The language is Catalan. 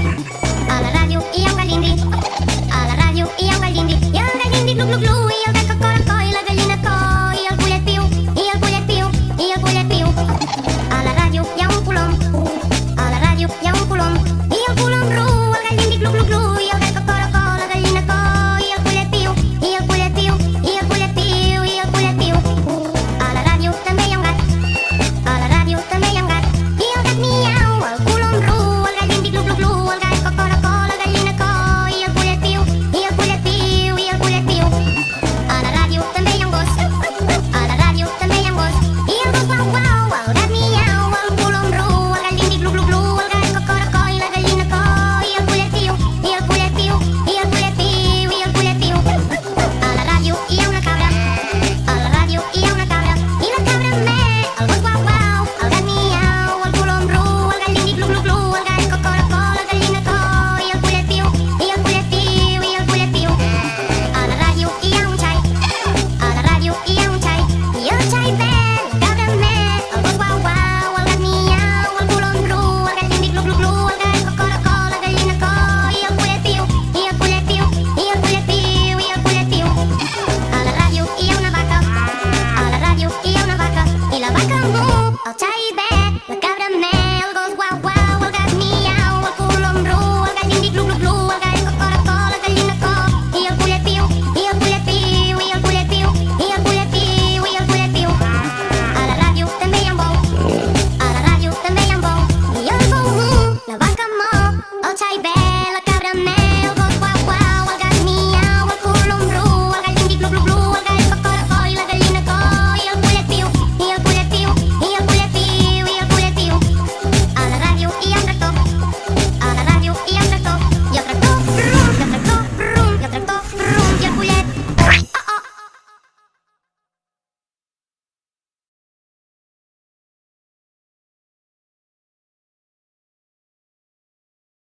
A la ràdio hi ha un gallindi, a la ràdio hi ha un gallindi, el gallindi glu glu glu, el gall cocoracó, i la gallina i el pollet piu, i el pollet piu, i el pollet piu.